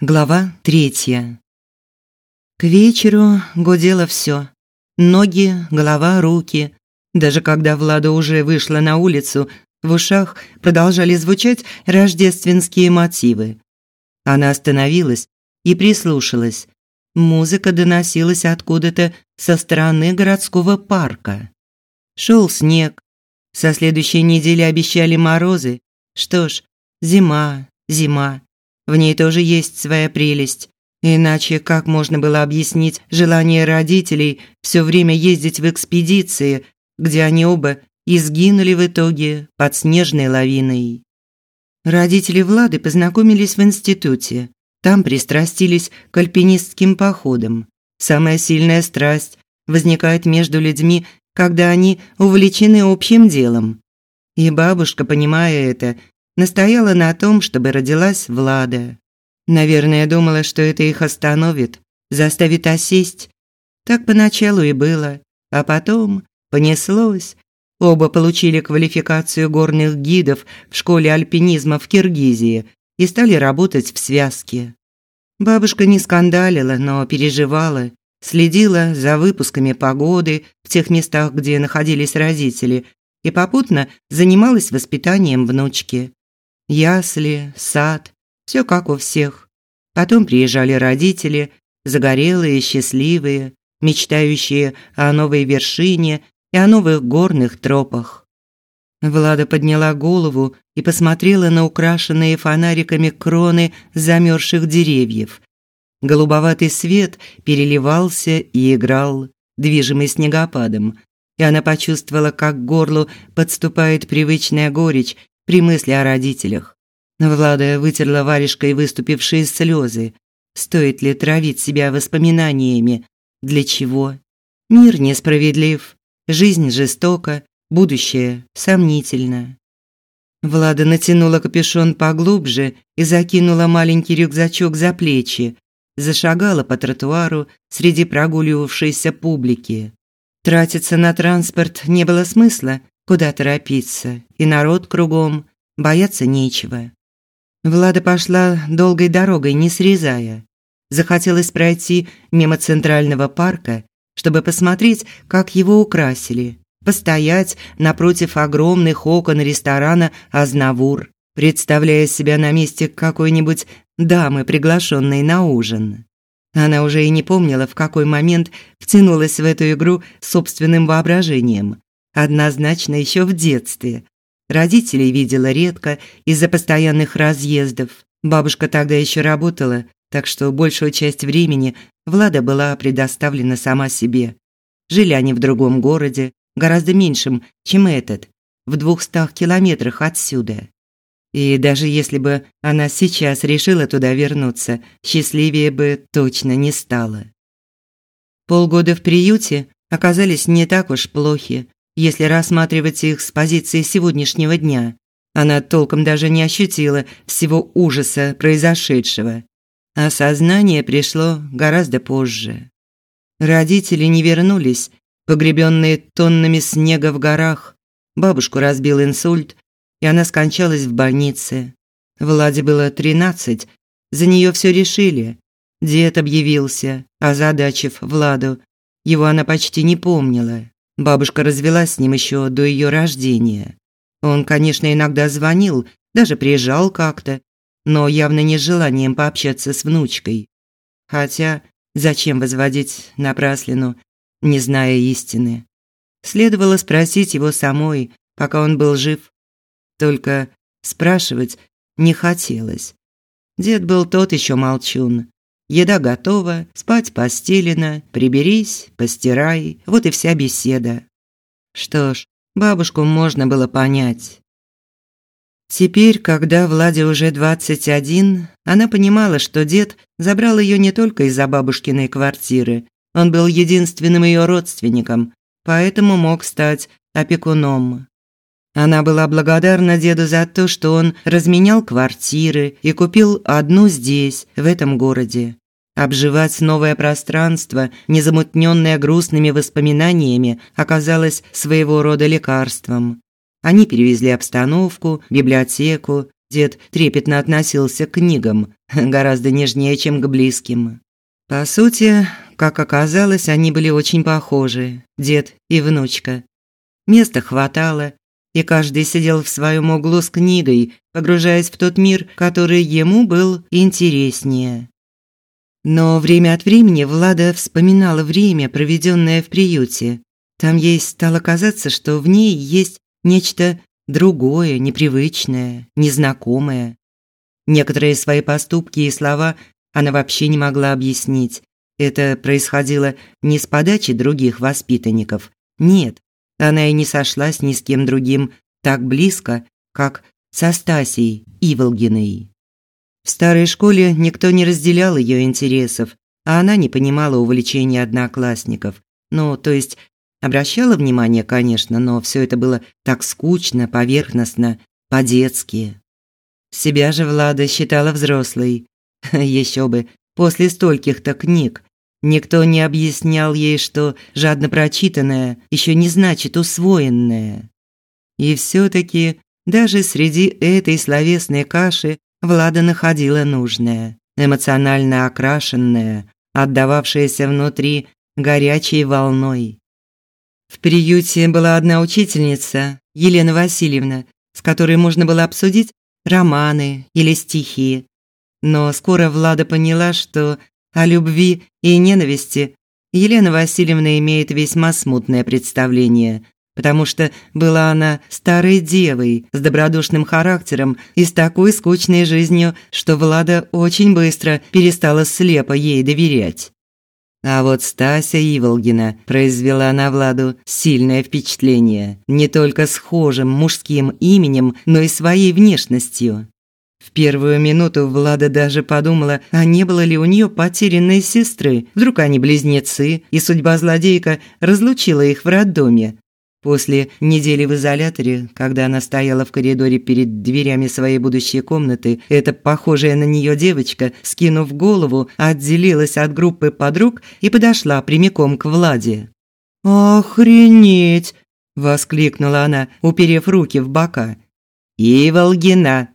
Глава третья. К вечеру гудело все: Ноги, голова, руки. Даже когда Влада уже вышла на улицу, в ушах продолжали звучать рождественские мотивы. Она остановилась и прислушалась. Музыка доносилась откуда-то со стороны городского парка. Шел снег. Со следующей недели обещали морозы. Что ж, зима, зима. В ней тоже есть своя прелесть. Иначе как можно было объяснить желание родителей все время ездить в экспедиции, где они оба и сгинули в итоге под снежной лавиной? Родители Влады познакомились в институте. Там пристрастились к альпинистским походам. Самая сильная страсть возникает между людьми, когда они увлечены общим делом. И бабушка, понимая это, настояла на том, чтобы родилась Влада. Наверное, думала, что это их остановит, заставит осесть. Так поначалу и было, а потом понеслось. Оба получили квалификацию горных гидов в школе альпинизма в Киргизии и стали работать в связке. Бабушка не скандалила, но переживала, следила за выпусками погоды в тех местах, где находились родители, и попутно занималась воспитанием внучки. Ясли, сад, все как у всех. Потом приезжали родители, загорелые, счастливые, мечтающие о новой вершине и о новых горных тропах. Влада подняла голову и посмотрела на украшенные фонариками кроны замерзших деревьев. Голубоватый свет переливался и играл, движимый снегопадом, и она почувствовала, как к горлу подступает привычная горечь при мысли о родителях. Влада вытерла варежкой выступившие слезы. Стоит ли травить себя воспоминаниями? Для чего? Мир несправедлив, жизнь жестока, будущее сомнительно. Влада натянула капюшон поглубже и закинула маленький рюкзачок за плечи, зашагала по тротуару среди прогуливавшейся публики. Тратиться на транспорт не было смысла, Куда торопиться? И народ кругом, бояться нечего. Влада пошла долгой дорогой, не срезая. Захотелось пройти мимо центрального парка, чтобы посмотреть, как его украсили. Постоять напротив огромных окон ресторана «Азнавур», представляя себя на месте какой-нибудь дамы, приглашенной на ужин. Она уже и не помнила, в какой момент втянулась в эту игру собственным воображением. Однозначно еще в детстве. Родителей видела редко из-за постоянных разъездов. Бабушка тогда еще работала, так что большую часть времени Влада была предоставлена сама себе. Жили они в другом городе, гораздо меньшем, чем этот, в двухстах километрах отсюда. И даже если бы она сейчас решила туда вернуться, счастливее бы точно не стала. Полгода в приюте оказались не так уж плохи если рассматривать их с позиции сегодняшнего дня. Она толком даже не ощутила всего ужаса произошедшего. Осознание пришло гораздо позже. Родители не вернулись, погребенные тоннами снега в горах. Бабушку разбил инсульт, и она скончалась в больнице. Владе было тринадцать, за нее все решили. Дед объявился, озадачив Владу. Его она почти не помнила. Бабушка развелась с ним еще до ее рождения. Он, конечно, иногда звонил, даже приезжал как-то, но явно не с желанием пообщаться с внучкой. Хотя зачем возводить напраслину, не зная истины? Следовало спросить его самой, пока он был жив. Только спрашивать не хотелось. Дед был тот еще молчун. Еда готова, спать постелено, приберись, постирай. Вот и вся беседа. Что ж, бабушку можно было понять. Теперь, когда Владе уже 21, она понимала, что дед забрал ее не только из-за бабушкиной квартиры. Он был единственным ее родственником, поэтому мог стать опекуном. Она была благодарна деду за то, что он разменял квартиры и купил одну здесь, в этом городе. Обживать новое пространство, незамутненное грустными воспоминаниями, оказалось своего рода лекарством. Они перевезли обстановку, библиотеку, Дед трепетно относился к книгам, гораздо нежнее, чем к близким. По сути, как оказалось, они были очень похожи, дед и внучка. Места хватало, и каждый сидел в своем углу с книгой, погружаясь в тот мир, который ему был интереснее. Но время от времени Влада вспоминала время, проведенное в приюте. Там ей стало казаться, что в ней есть нечто другое, непривычное, незнакомое. Некоторые свои поступки и слова она вообще не могла объяснить. Это происходило не с подачи других воспитанников. Нет, она и не сошлась ни с кем другим так близко, как со Стасией Иволгиной. В старой школе никто не разделял ее интересов, а она не понимала увлечения одноклассников. Ну, то есть обращала внимание, конечно, но все это было так скучно, поверхностно, по-детски. Себя же Влада считала взрослой. Еще бы, после стольких-то книг. Никто не объяснял ей, что жадно прочитанное еще не значит усвоенное. И все таки даже среди этой словесной каши Влада находила нужное, эмоционально окрашенное, отдававшееся внутри горячей волной. В приюте была одна учительница, Елена Васильевна, с которой можно было обсудить романы или стихи. Но скоро Влада поняла, что о любви и ненависти Елена Васильевна имеет весьма смутное представление, потому что была она старой девой с добродушным характером и с такой скучной жизнью, что Влада очень быстро перестала слепо ей доверять. А вот Стася Иволгина произвела на Владу сильное впечатление не только схожим мужским именем, но и своей внешностью. В первую минуту Влада даже подумала, а не было ли у нее потерянной сестры. Вдруг они близнецы, и судьба злодейка разлучила их в роддоме. После недели в изоляторе, когда она стояла в коридоре перед дверями своей будущей комнаты, эта похожая на нее девочка, скинув голову, отделилась от группы подруг и подошла прямиком к Владе. «Охренеть!» – воскликнула она, уперев руки в бока. «Иволгина!»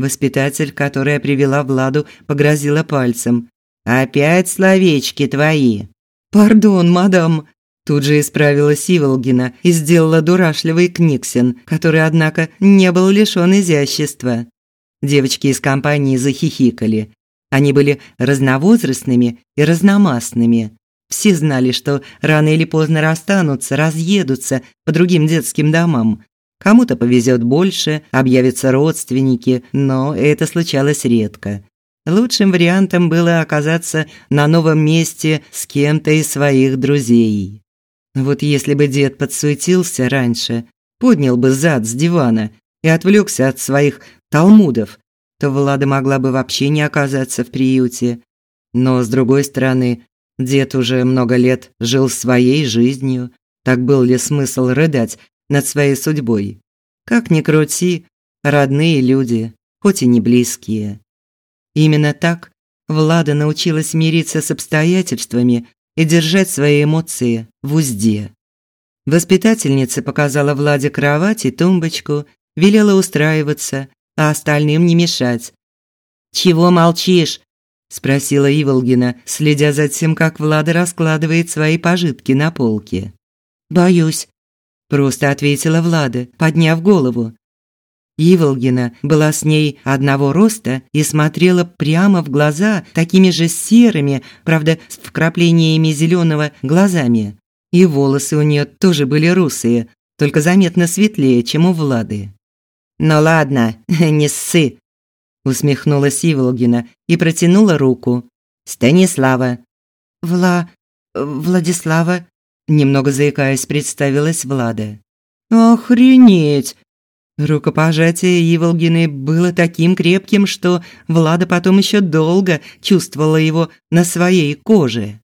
Воспитатель, которая привела Владу, погрозила пальцем. «Опять словечки твои!» «Пардон, мадам!» Тут же исправилась Иволгина и сделала дурашливый книгсен, который, однако, не был лишён изящества. Девочки из компании захихикали. Они были разновозрастными и разномастными. Все знали, что рано или поздно расстанутся, разъедутся по другим детским домам. Кому-то повезет больше, объявятся родственники, но это случалось редко. Лучшим вариантом было оказаться на новом месте с кем-то из своих друзей. Вот если бы дед подсуетился раньше, поднял бы зад с дивана и отвлекся от своих талмудов, то Влада могла бы вообще не оказаться в приюте. Но, с другой стороны, дед уже много лет жил своей жизнью. Так был ли смысл рыдать над своей судьбой? Как ни крути, родные люди, хоть и не близкие. Именно так Влада научилась мириться с обстоятельствами и держать свои эмоции в узде. Воспитательница показала Владе кровать и тумбочку, велела устраиваться, а остальным не мешать. «Чего молчишь?» – спросила Иволгина, следя за тем, как Влада раскладывает свои пожитки на полке. «Боюсь», – просто ответила Влада, подняв голову. Иволгина была с ней одного роста и смотрела прямо в глаза такими же серыми, правда, с вкраплениями зеленого глазами. И волосы у нее тоже были русые, только заметно светлее, чем у Влады. «Ну ладно, не ссы», – усмехнулась Иволгина и протянула руку. «Станислава». «Вла... Владислава», – немного заикаясь, представилась Влада. «Охренеть!» Рукопожатие Иволгины было таким крепким, что Влада потом еще долго чувствовала его на своей коже.